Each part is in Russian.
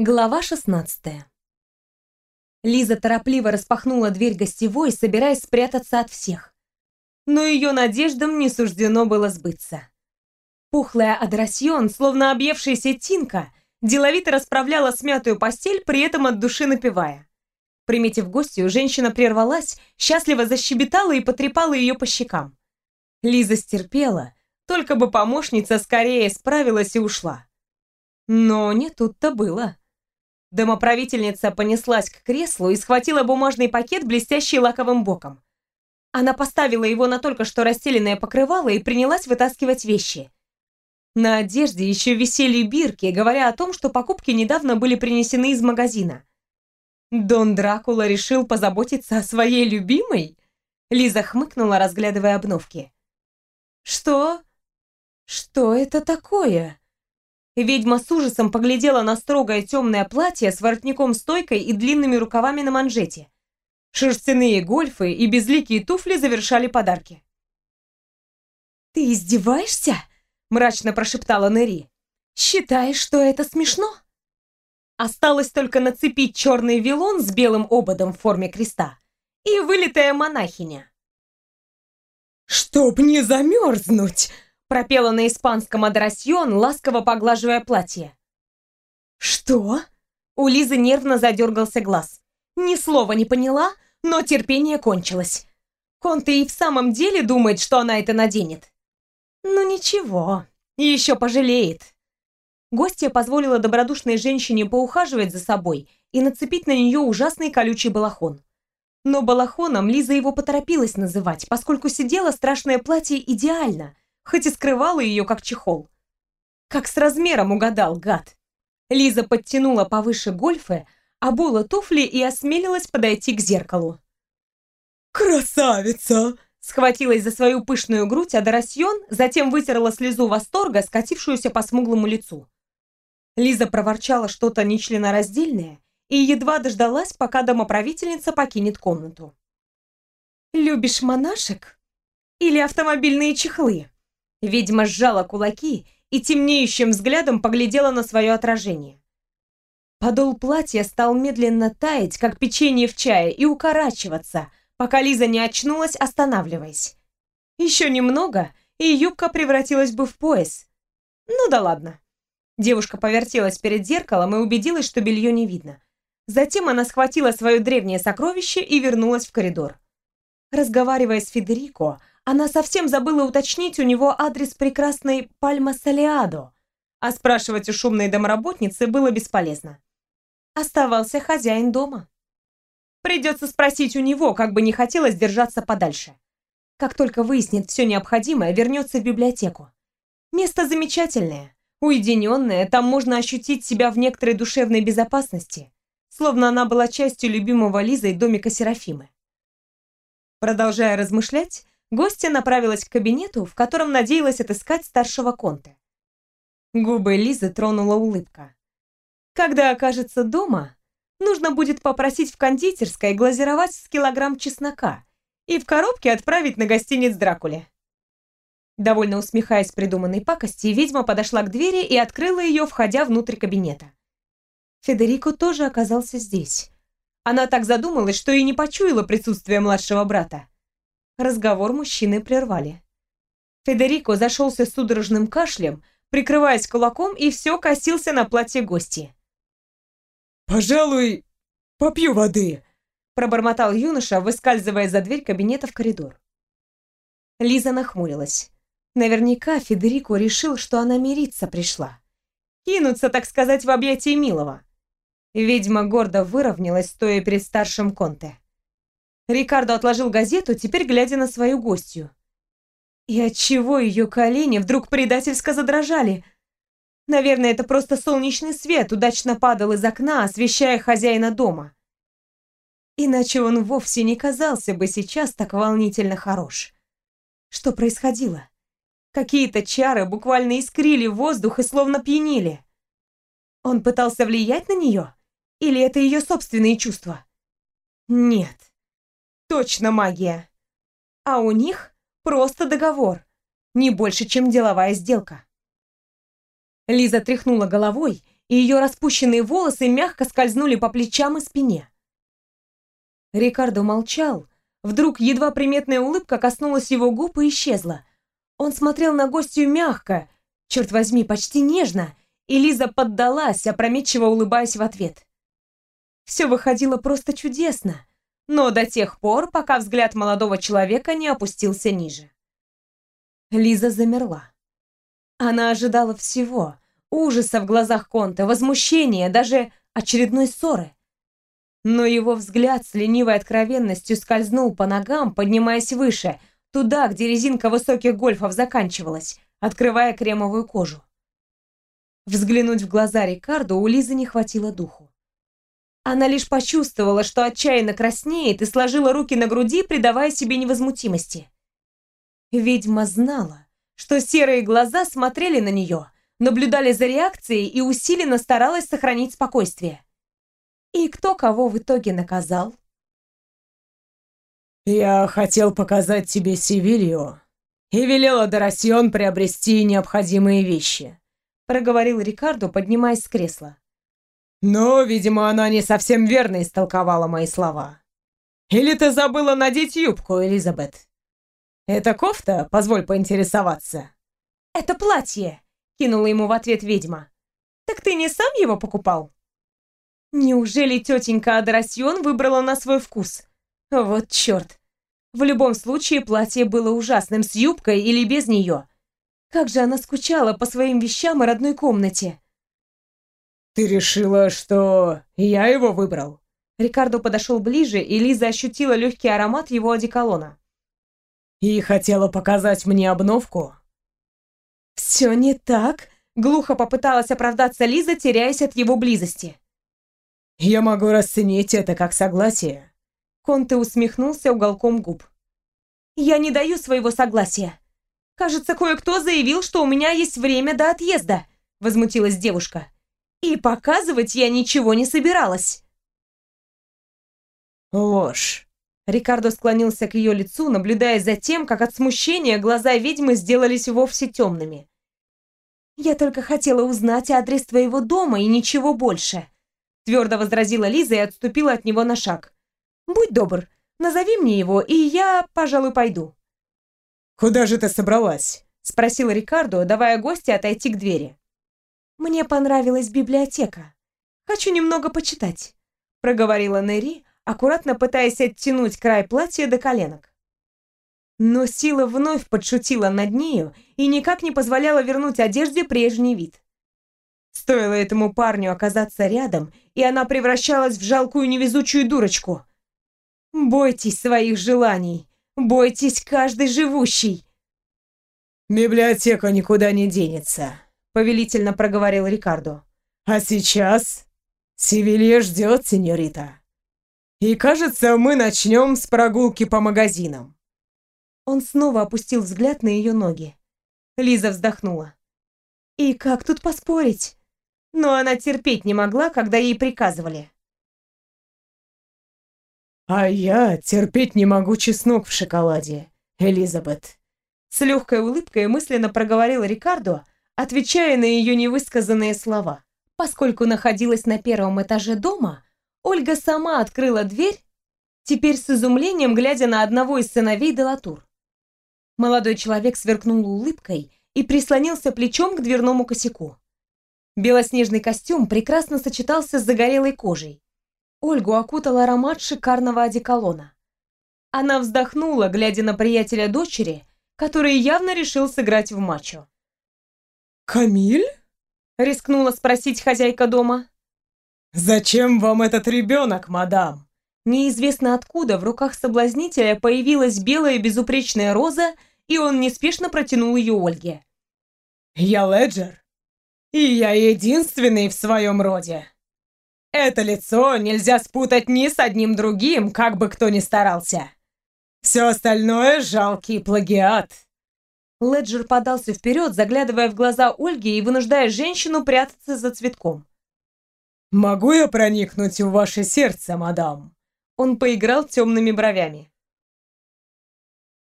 Глава 16 Лиза торопливо распахнула дверь гостевой, собираясь спрятаться от всех. Но ее надеждам не суждено было сбыться. Пухлая Адрасьон, словно объевшаяся тинка, деловито расправляла смятую постель, при этом от души напевая. Приметив гостью, женщина прервалась, счастливо защебетала и потрепала ее по щекам. Лиза стерпела, только бы помощница скорее справилась и ушла. Но не тут-то было. Домоправительница понеслась к креслу и схватила бумажный пакет, блестящий лаковым боком. Она поставила его на только что расстеленное покрывало и принялась вытаскивать вещи. На одежде еще висели бирки, говоря о том, что покупки недавно были принесены из магазина. Дон Дракула решил позаботиться о своей любимой? Лиза хмыкнула, разглядывая обновки. Что? Что это такое? Ведьма с ужасом поглядела на строгое темное платье с воротником-стойкой и длинными рукавами на манжете. Шерстяные гольфы и безликие туфли завершали подарки. «Ты издеваешься?» – мрачно прошептала Нери. «Считаешь, что это смешно?» Осталось только нацепить черный вилон с белым ободом в форме креста и вылитая монахиня. «Чтоб не замерзнуть!» Пропела на испанском адрасьон, ласково поглаживая платье. «Что?» У Лизы нервно задергался глаз. Ни слова не поняла, но терпение кончилось. Конте и в самом деле думает, что она это наденет. Ну ничего, еще пожалеет. Гостья позволила добродушной женщине поухаживать за собой и нацепить на нее ужасный колючий балахон. Но балахоном Лиза его поторопилась называть, поскольку сидела страшное платье идеально, хоть и скрывала ее как чехол. Как с размером угадал, гад. Лиза подтянула повыше гольфы, обула туфли и осмелилась подойти к зеркалу. «Красавица!» Схватилась за свою пышную грудь Адарасьон, затем вытерла слезу восторга, скатившуюся по смуглому лицу. Лиза проворчала что-то нечленораздельное и едва дождалась, пока домоправительница покинет комнату. «Любишь монашек? Или автомобильные чехлы?» Ведьма сжала кулаки и темнеющим взглядом поглядела на свое отражение. Подол платья стал медленно таять, как печенье в чае, и укорачиваться, пока Лиза не очнулась, останавливаясь. Еще немного, и юбка превратилась бы в пояс. Ну да ладно. Девушка повертелась перед зеркалом и убедилась, что белье не видно. Затем она схватила свое древнее сокровище и вернулась в коридор. Разговаривая с Федерико, она совсем забыла уточнить у него адрес прекрасной Пальма Салиадо, а спрашивать у шумной домработницы было бесполезно. Оставался хозяин дома. Придется спросить у него, как бы не хотелось держаться подальше. Как только выяснит все необходимое, вернется в библиотеку. Место замечательное, уединенное, там можно ощутить себя в некоторой душевной безопасности, словно она была частью любимого Лизой домика Серафимы. Продолжая размышлять, гостья направилась к кабинету, в котором надеялась отыскать старшего конте. Губы Лизы тронула улыбка. Когда окажется дома, нужно будет попросить в кондитерской глазировать с килограмм чеснока и в коробке отправить на гостиниц Дракуле. Довольно усмехаясь придуманной пакости, ведьма подошла к двери и открыла ее, входя внутрь кабинета. Федерико тоже оказался здесь. Она так задумалась, что и не почуяла присутствие младшего брата. Разговор мужчины прервали. Федерико зашелся судорожным кашлем, прикрываясь кулаком, и все косился на платье гости. «Пожалуй, попью воды», – пробормотал юноша, выскальзывая за дверь кабинета в коридор. Лиза нахмурилась. Наверняка Федерико решил, что она мириться пришла. Кинуться, так сказать, в объятия милого. Ведьма гордо выровнялась, стоя перед старшим Конте. Рикардо отложил газету, теперь глядя на свою гостью. И отчего ее колени вдруг предательско задрожали? Наверное, это просто солнечный свет удачно падал из окна, освещая хозяина дома. Иначе он вовсе не казался бы сейчас так волнительно хорош. Что происходило? Какие-то чары буквально искрили воздух и словно пьянили. Он пытался влиять на нее? Или это ее собственные чувства? Нет. Точно магия. А у них просто договор. Не больше, чем деловая сделка. Лиза тряхнула головой и ее распущенные волосы мягко скользнули по плечам и спине. Рикардо молчал. Вдруг едва приметная улыбка коснулась его губ и исчезла. Он смотрел на гостью мягко, черт возьми, почти нежно, и Лиза поддалась, опрометчиво улыбаясь в ответ. Все выходило просто чудесно, но до тех пор, пока взгляд молодого человека не опустился ниже. Лиза замерла. Она ожидала всего. Ужаса в глазах Конта, возмущения, даже очередной ссоры. Но его взгляд с ленивой откровенностью скользнул по ногам, поднимаясь выше, туда, где резинка высоких гольфов заканчивалась, открывая кремовую кожу. Взглянуть в глаза Рикардо у Лизы не хватило духу. Она лишь почувствовала, что отчаянно краснеет и сложила руки на груди, придавая себе невозмутимости. Ведьма знала, что серые глаза смотрели на нее, наблюдали за реакцией и усиленно старалась сохранить спокойствие. И кто кого в итоге наказал? «Я хотел показать тебе Севилью и велела Доросьон приобрести необходимые вещи», проговорил Рикардо, поднимаясь с кресла. «Но, видимо, она не совсем верно истолковала мои слова. Или ты забыла надеть юбку, Элизабет? Это кофта, позволь поинтересоваться?» «Это платье», — кинула ему в ответ ведьма. «Так ты не сам его покупал?» Неужели тетенька Адрасьон выбрала на свой вкус? Вот черт. В любом случае, платье было ужасным, с юбкой или без нее. Как же она скучала по своим вещам и родной комнате. «Ты решила, что я его выбрал?» Рикардо подошел ближе, и Лиза ощутила легкий аромат его одеколона. «И хотела показать мне обновку?» «Все не так», — глухо попыталась оправдаться Лиза, теряясь от его близости. «Я могу расценить это как согласие». Конте усмехнулся уголком губ. «Я не даю своего согласия. Кажется, кое-кто заявил, что у меня есть время до отъезда», возмутилась девушка. «И показывать я ничего не собиралась». «Ложь». Рикардо склонился к ее лицу, наблюдая за тем, как от смущения глаза ведьмы сделались вовсе темными. «Я только хотела узнать адрес твоего дома и ничего больше», твердо возразила Лиза и отступила от него на шаг. «Будь добр, назови мне его, и я, пожалуй, пойду». «Куда же ты собралась?» — спросил Рикардо, давая гостя отойти к двери. «Мне понравилась библиотека. Хочу немного почитать», — проговорила Нери, аккуратно пытаясь оттянуть край платья до коленок. Но сила вновь подшутила над нею и никак не позволяла вернуть одежде прежний вид. Стоило этому парню оказаться рядом, и она превращалась в жалкую невезучую дурочку. Бойтесь своих желаний, бойтесь каждый живущий. «Библиотека никуда не денется», — повелительно проговорил Рикардо. «А сейчас Севилье ждет, сеньорита. И кажется, мы начнем с прогулки по магазинам». Он снова опустил взгляд на ее ноги. Лиза вздохнула. «И как тут поспорить? но она терпеть не могла, когда ей приказывали. «А я терпеть не могу чеснок в шоколаде, Элизабет», с легкой улыбкой мысленно проговорил Рикардо, отвечая на ее невысказанные слова. Поскольку находилась на первом этаже дома, Ольга сама открыла дверь, теперь с изумлением глядя на одного из сыновей Делатур. Молодой человек сверкнул улыбкой и прислонился плечом к дверному косяку. Белоснежный костюм прекрасно сочетался с загорелой кожей. Ольгу окутал аромат шикарного одеколона. Она вздохнула, глядя на приятеля дочери, который явно решил сыграть в мачо. «Камиль?» — рискнула спросить хозяйка дома. «Зачем вам этот ребенок, мадам?» Неизвестно откуда в руках соблазнителя появилась белая безупречная роза, и он неспешно протянул ее Ольге. «Я Леджер, и я единственный в своем роде. Это лицо нельзя спутать ни с одним другим, как бы кто ни старался. Все остальное — жалкий плагиат. Леджер подался вперед, заглядывая в глаза Ольги и вынуждая женщину прятаться за цветком. «Могу я проникнуть в ваше сердце, мадам?» Он поиграл темными бровями.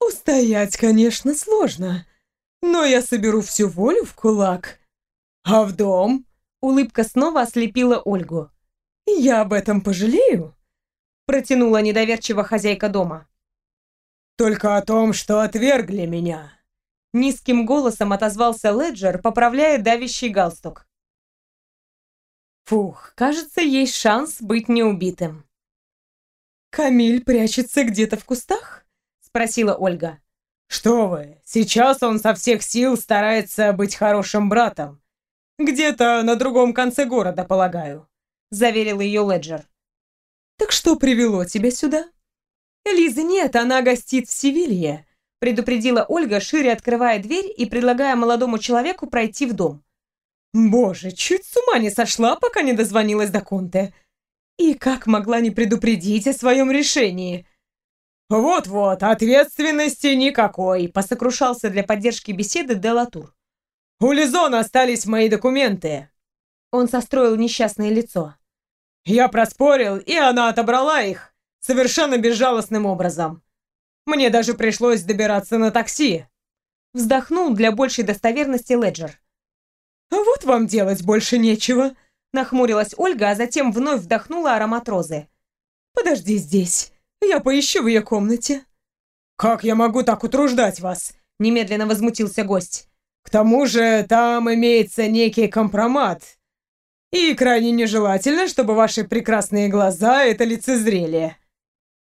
«Устоять, конечно, сложно, но я соберу всю волю в кулак», «А в дом?» Улыбка снова ослепила Ольгу. «Я об этом пожалею?» Протянула недоверчиво хозяйка дома. «Только о том, что отвергли меня». Низким голосом отозвался Леджер, поправляя давящий галстук. Фух, кажется, есть шанс быть неубитым. «Камиль прячется где-то в кустах?» — спросила Ольга. «Что вы, сейчас он со всех сил старается быть хорошим братом. Где-то на другом конце города, полагаю», — заверил ее Леджер. «Так что привело тебя сюда?» «Лизы нет, она гостит в Севилье», — предупредила Ольга, шире открывая дверь и предлагая молодому человеку пройти в дом. Боже, чуть с ума не сошла, пока не дозвонилась до Конте. И как могла не предупредить о своем решении? «Вот-вот, ответственности никакой», — посокрушался для поддержки беседы Делатур. «У Лизона остались мои документы». Он состроил несчастное лицо. «Я проспорил, и она отобрала их совершенно безжалостным образом. Мне даже пришлось добираться на такси». Вздохнул для большей достоверности Леджер. «А вот вам делать больше нечего», — нахмурилась Ольга, а затем вновь вдохнула аромат розы. «Подожди здесь, я поищу в ее комнате». «Как я могу так утруждать вас?» — немедленно возмутился гость. «К тому же там имеется некий компромат, и крайне нежелательно, чтобы ваши прекрасные глаза это лицезрели».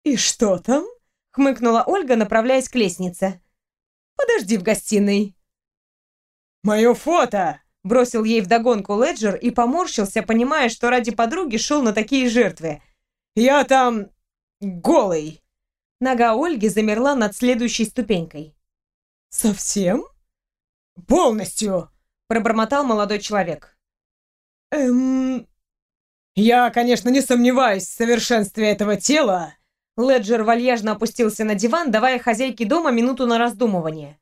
«И что там?» — хмыкнула Ольга, направляясь к лестнице. «Подожди в гостиной». «Мое фото!» Бросил ей вдогонку Леджер и поморщился, понимая, что ради подруги шел на такие жертвы. «Я там... голый!» Нога Ольги замерла над следующей ступенькой. «Совсем?» «Полностью!» — пробормотал молодой человек. «Эм...» «Я, конечно, не сомневаюсь в совершенстве этого тела!» Леджер вальяжно опустился на диван, давая хозяйке дома минуту на раздумывание.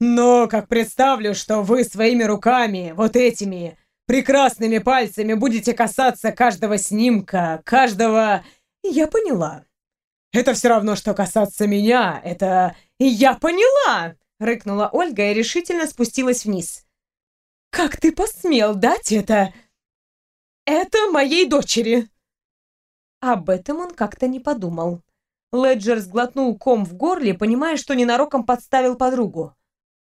Но как представлю, что вы своими руками, вот этими прекрасными пальцами будете касаться каждого снимка, каждого... Я поняла. Это все равно, что касаться меня. Это... Я поняла! Рыкнула Ольга и решительно спустилась вниз. Как ты посмел дать это... Это моей дочери? Об этом он как-то не подумал. Леджер сглотнул ком в горле, понимая, что ненароком подставил подругу.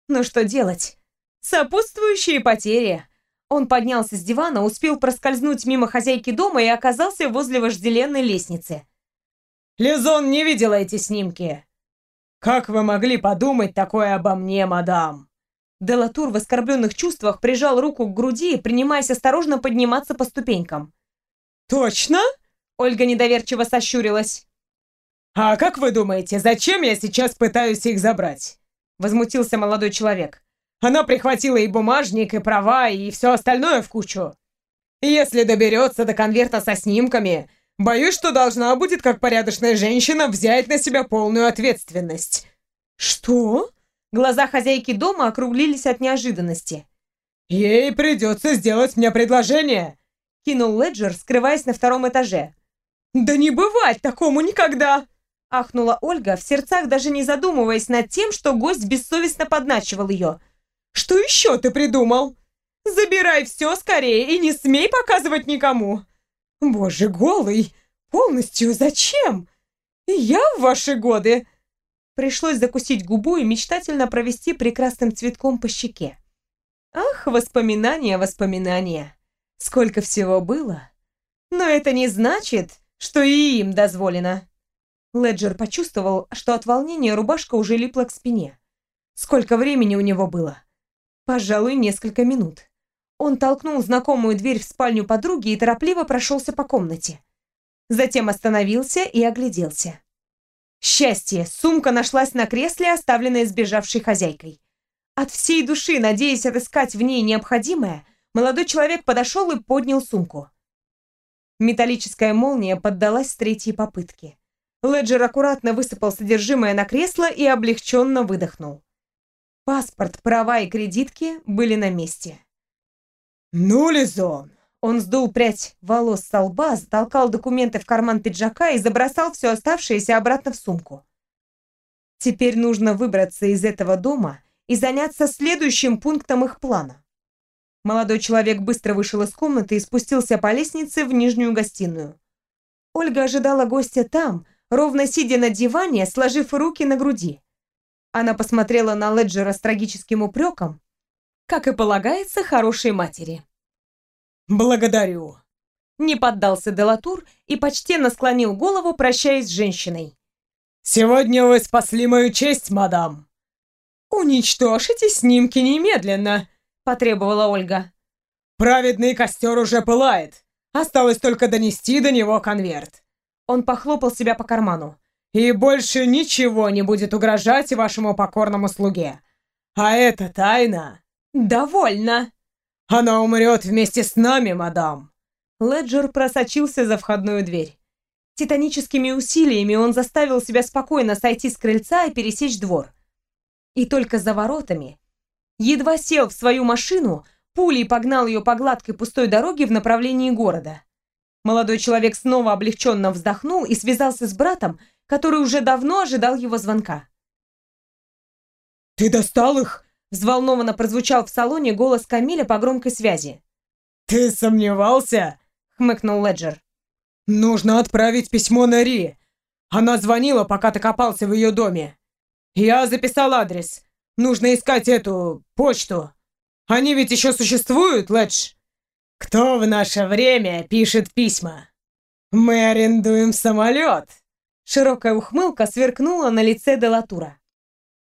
Но что делать? Сопутствующие потери. Он поднялся с дивана, успел проскользнуть мимо хозяйки дома и оказался возле вожделенной лестницы. «Лизон не видела эти снимки!» «Как вы могли подумать такое обо мне, мадам?» Делатур в оскорбленных чувствах прижал руку к груди, принимаясь осторожно подниматься по ступенькам. «Точно?» Ольга недоверчиво сощурилась. «А как вы думаете, зачем я сейчас пытаюсь их забрать? возмутился молодой человек. Она прихватила и бумажник, и права, и все остальное в кучу. Если доберется до конверта со снимками, боюсь, что должна будет, как порядочная женщина, взять на себя полную ответственность. Что? Глаза хозяйки дома округлились от неожиданности. Ей придется сделать мне предложение, кинул Леджер, скрываясь на втором этаже. Да не бывать такому никогда! Ахнула Ольга, в сердцах даже не задумываясь над тем, что гость бессовестно подначивал ее. «Что еще ты придумал? Забирай все скорее и не смей показывать никому!» «Боже, голый! Полностью зачем? Я в ваши годы!» Пришлось закусить губу и мечтательно провести прекрасным цветком по щеке. Ах, воспоминания, воспоминания! Сколько всего было! Но это не значит, что и им дозволено. Леджер почувствовал, что от волнения рубашка уже липла к спине. Сколько времени у него было? Пожалуй, несколько минут. Он толкнул знакомую дверь в спальню подруги и торопливо прошелся по комнате. Затем остановился и огляделся. Счастье! Сумка нашлась на кресле, оставленная сбежавшей хозяйкой. От всей души, надеясь отыскать в ней необходимое, молодой человек подошел и поднял сумку. Металлическая молния поддалась с третьей попытки. Леджер аккуратно высыпал содержимое на кресло и облегченно выдохнул. Паспорт, права и кредитки были на месте. «Ну, Лизон!» Он сдул прядь волос со лба, затолкал документы в карман пиджака и забросал все оставшееся обратно в сумку. Теперь нужно выбраться из этого дома и заняться следующим пунктом их плана. Молодой человек быстро вышел из комнаты и спустился по лестнице в нижнюю гостиную. Ольга ожидала гостя там, ровно сидя на диване, сложив руки на груди. Она посмотрела на Леджера с трагическим упреком, как и полагается хорошей матери. «Благодарю», не поддался Делатур и почтенно склонил голову, прощаясь с женщиной. «Сегодня вы спасли мою честь, мадам!» «Уничтожьте снимки немедленно!» — потребовала Ольга. «Праведный костер уже пылает. Осталось только донести до него конверт». Он похлопал себя по карману. «И больше ничего не будет угрожать вашему покорному слуге. А эта тайна...» «Довольно!» «Она умрет вместе с нами, мадам!» Леджер просочился за входную дверь. Титаническими усилиями он заставил себя спокойно сойти с крыльца и пересечь двор. И только за воротами, едва сел в свою машину, пулей погнал ее по гладкой пустой дороге в направлении города. Молодой человек снова облегченно вздохнул и связался с братом, который уже давно ожидал его звонка. «Ты достал их?» – взволнованно прозвучал в салоне голос Камиля по громкой связи. «Ты сомневался?» — хмыкнул Леджер. «Нужно отправить письмо на Ри. Она звонила, пока ты копался в ее доме. Я записал адрес. Нужно искать эту почту. Они ведь еще существуют, Ледж? Кто в наше время пишет письма? Мы арендуем самолет!» Широкая ухмылка сверкнула на лице Делатура.